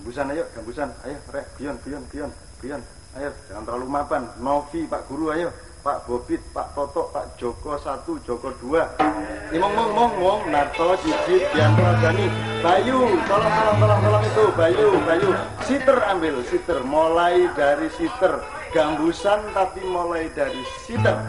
Gambusan ayo, gambusan. Ayo, rek, Bion, Bion, Bion, Bion. Ayo, jangan terlalu mapan. Novi, Pak Guru, ayo. Pak Bobit, Pak Toto, Pak Joko satu, Joko dua. Imong mong mong mong, Narto, Cicit, Bianto, Agani, Bayu, tolong tolong tolong tolong itu, Bayu, Bayu. Siter ambil, siter, mulai dari siter. Gambusan tapi mulai dari siter.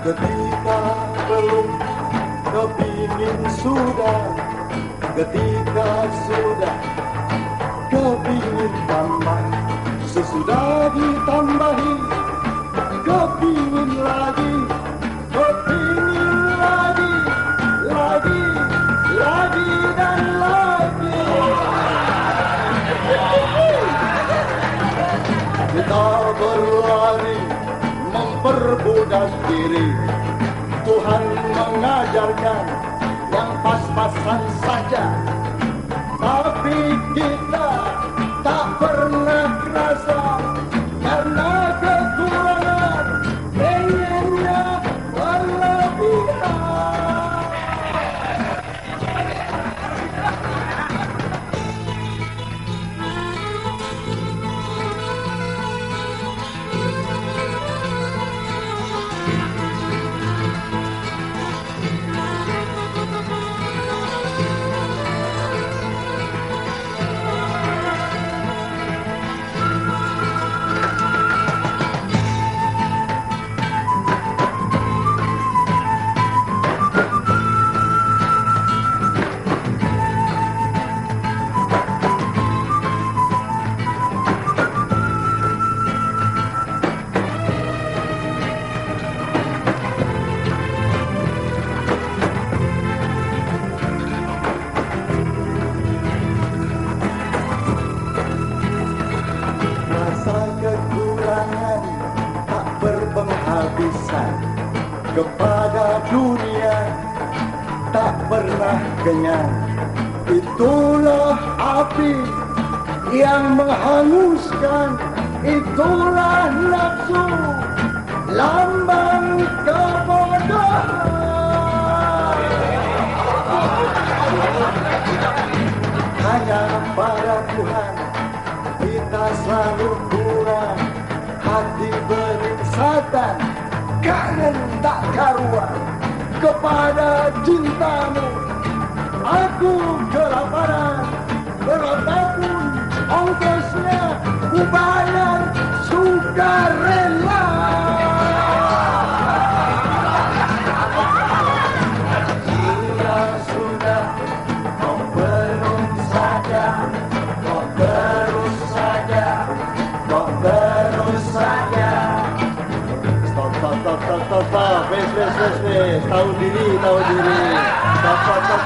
Ketika belum kepingin sudah. Ketika sudah kepingin tambah. Sesudah ditambahi kepingin lagi memperbudak diri. Tuhan mengajarkan yang pas-pasan saja Kepada dunia tak pernah kenyang. Itulah api yang menghanguskan Itulah nafsu kangen tak karuan kepada cintamu. Aku kelaparan berapapun ongkosnya ku bayar sukarela. sudah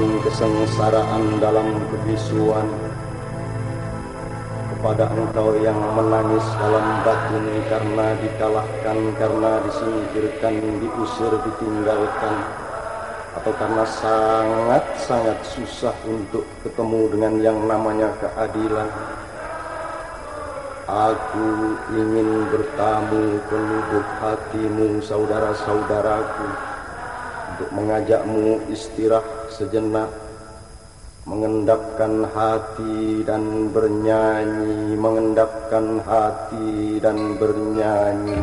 menyimpan kesengsaraan dalam kebisuan kepada engkau yang menangis dalam batin karena dikalahkan, karena disingkirkan, diusir, ditinggalkan atau karena sangat-sangat susah untuk ketemu dengan yang namanya keadilan. Aku ingin bertamu ke lubuk hatimu, saudara-saudaraku, untuk mengajakmu istirahat sejenak, mengendapkan hati dan bernyanyi, mengendapkan hati dan bernyanyi.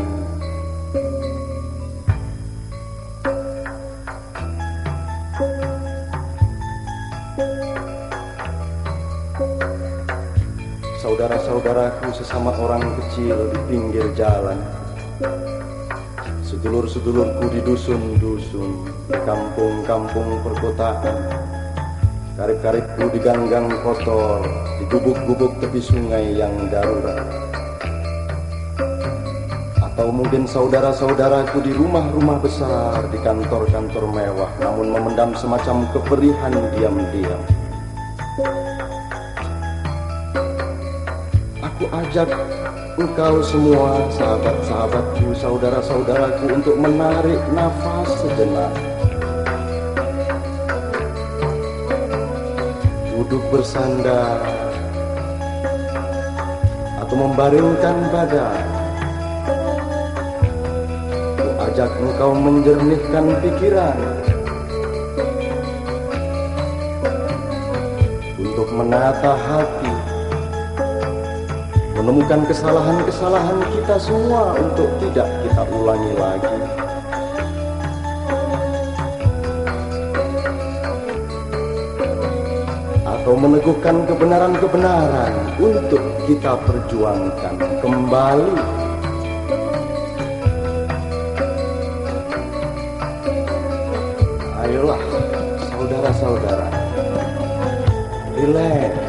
saudara-saudaraku sesama orang kecil di pinggir jalan sedulur-sedulurku di dusun-dusun di kampung-kampung perkotaan. Karib-karibku di ganggang kotor di gubuk-gubuk tepi sungai yang darurat. Atau mungkin saudara-saudaraku di rumah-rumah besar di kantor-kantor mewah namun memendam semacam keperihan diam-diam Aku ajak engkau semua sahabat-sahabatku, saudara-saudaraku untuk menarik nafas sejenak. Duduk bersandar atau membaringkan badan. Aku ajak engkau menjernihkan pikiran untuk menata hati menemukan kesalahan-kesalahan kita semua untuk tidak kita ulangi lagi. Atau meneguhkan kebenaran-kebenaran untuk kita perjuangkan kembali. Ayolah, saudara-saudara, relax